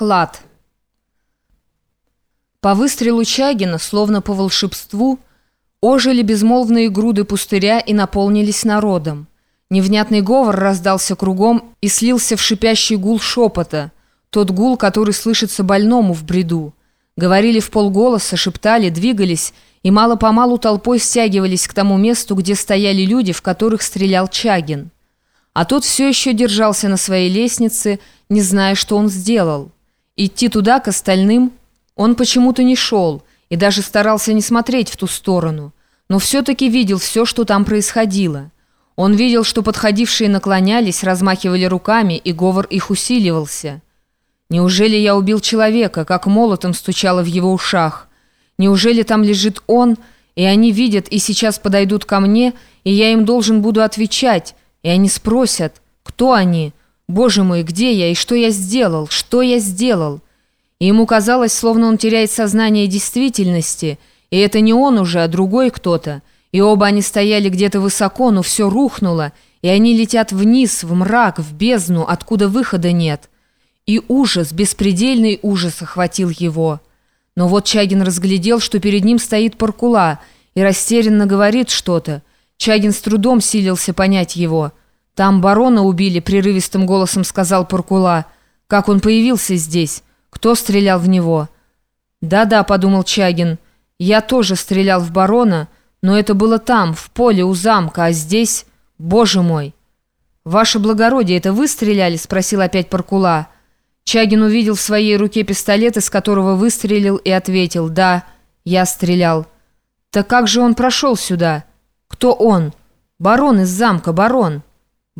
Клад. По выстрелу Чагина, словно по волшебству, ожили безмолвные груды пустыря и наполнились народом. Невнятный говор раздался кругом и слился в шипящий гул шепота, тот гул, который слышится больному в бреду. Говорили в полголоса, шептали, двигались и мало-помалу толпой стягивались к тому месту, где стояли люди, в которых стрелял Чагин. А тот все еще держался на своей лестнице, не зная, что он сделал. Идти туда, к остальным, он почему-то не шел и даже старался не смотреть в ту сторону, но все-таки видел все, что там происходило. Он видел, что подходившие наклонялись, размахивали руками, и говор их усиливался. «Неужели я убил человека?» как молотом стучало в его ушах. «Неужели там лежит он, и они видят, и сейчас подойдут ко мне, и я им должен буду отвечать, и они спросят, кто они?» «Боже мой, где я и что я сделал? Что я сделал?» И ему казалось, словно он теряет сознание действительности, и это не он уже, а другой кто-то. И оба они стояли где-то высоко, но все рухнуло, и они летят вниз, в мрак, в бездну, откуда выхода нет. И ужас, беспредельный ужас охватил его. Но вот Чагин разглядел, что перед ним стоит Паркула, и растерянно говорит что-то. Чагин с трудом силился понять его – «Там барона убили», — прерывистым голосом сказал Паркула. «Как он появился здесь? Кто стрелял в него?» «Да-да», — подумал Чагин. «Я тоже стрелял в барона, но это было там, в поле у замка, а здесь... Боже мой!» «Ваше благородие, это вы стреляли?» — спросил опять Паркула. Чагин увидел в своей руке пистолет, из которого выстрелил, и ответил «Да, я стрелял». «Так как же он прошел сюда?» «Кто он?» «Барон из замка, барон».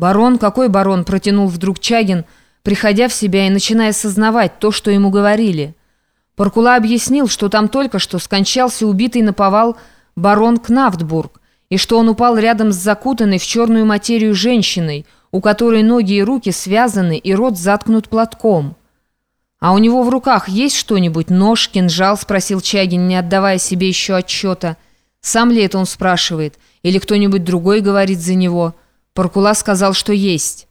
«Барон? Какой барон?» – протянул вдруг Чагин, приходя в себя и начиная сознавать то, что ему говорили. Паркула объяснил, что там только что скончался убитый наповал барон Кнафтбург, и что он упал рядом с закутанной в черную материю женщиной, у которой ноги и руки связаны и рот заткнут платком. «А у него в руках есть что-нибудь? Нож, кинжал?» – спросил Чагин, не отдавая себе еще отчета. «Сам ли это он спрашивает? Или кто-нибудь другой говорит за него?» Паркула сказал, что есть.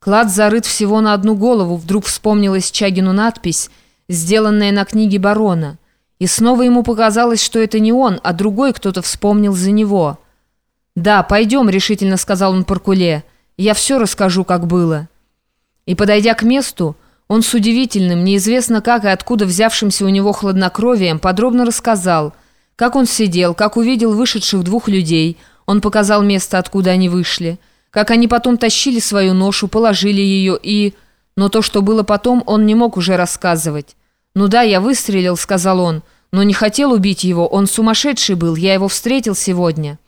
Клад зарыт всего на одну голову, вдруг вспомнилась Чагину надпись, сделанная на книге барона. И снова ему показалось, что это не он, а другой кто-то вспомнил за него. «Да, пойдем», — решительно сказал он Паркуле. «Я все расскажу, как было». И, подойдя к месту, он с удивительным, неизвестно как и откуда взявшимся у него хладнокровием, подробно рассказал, как он сидел, как увидел вышедших двух людей. Он показал место, откуда они вышли — как они потом тащили свою ношу, положили ее и... Но то, что было потом, он не мог уже рассказывать. «Ну да, я выстрелил», — сказал он, — «но не хотел убить его, он сумасшедший был, я его встретил сегодня».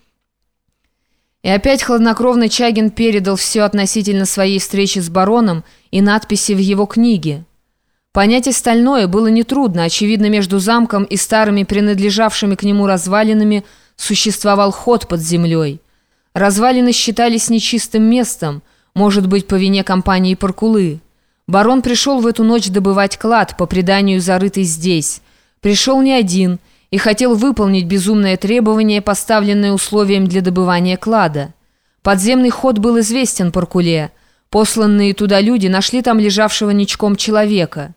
И опять хладнокровный Чагин передал все относительно своей встречи с бароном и надписи в его книге. Понять остальное было нетрудно, очевидно, между замком и старыми принадлежавшими к нему развалинами существовал ход под землей. Развалины считались нечистым местом, может быть, по вине компании Паркулы. Барон пришел в эту ночь добывать клад, по преданию зарытый здесь. Пришел не один и хотел выполнить безумное требование, поставленное условием для добывания клада. Подземный ход был известен Паркуле. Посланные туда люди нашли там лежавшего ничком человека.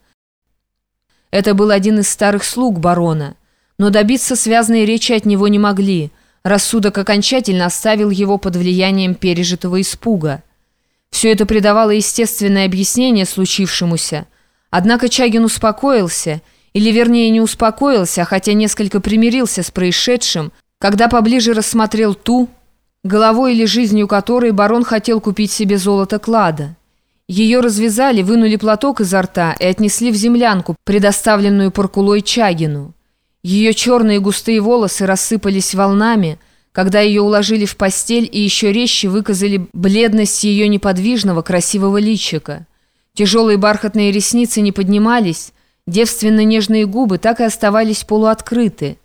Это был один из старых слуг барона. Но добиться связанной речи от него не могли – Рассудок окончательно оставил его под влиянием пережитого испуга. Все это придавало естественное объяснение случившемуся. Однако Чагин успокоился, или вернее не успокоился, хотя несколько примирился с происшедшим, когда поближе рассмотрел ту, головой или жизнью которой барон хотел купить себе золото клада. Ее развязали, вынули платок изо рта и отнесли в землянку, предоставленную Паркулой Чагину. Ее черные густые волосы рассыпались волнами, когда ее уложили в постель и еще резче выказали бледность ее неподвижного красивого личика. Тяжелые бархатные ресницы не поднимались, девственно-нежные губы так и оставались полуоткрыты.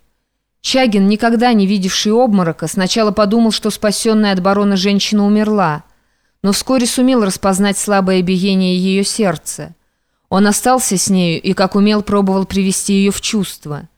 Чагин, никогда не видевший обморока, сначала подумал, что спасенная от барона женщина умерла, но вскоре сумел распознать слабое биение ее сердца. Он остался с нею и, как умел, пробовал привести ее в чувство –